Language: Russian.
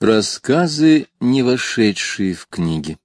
Рассказы, не вошедшие в книги.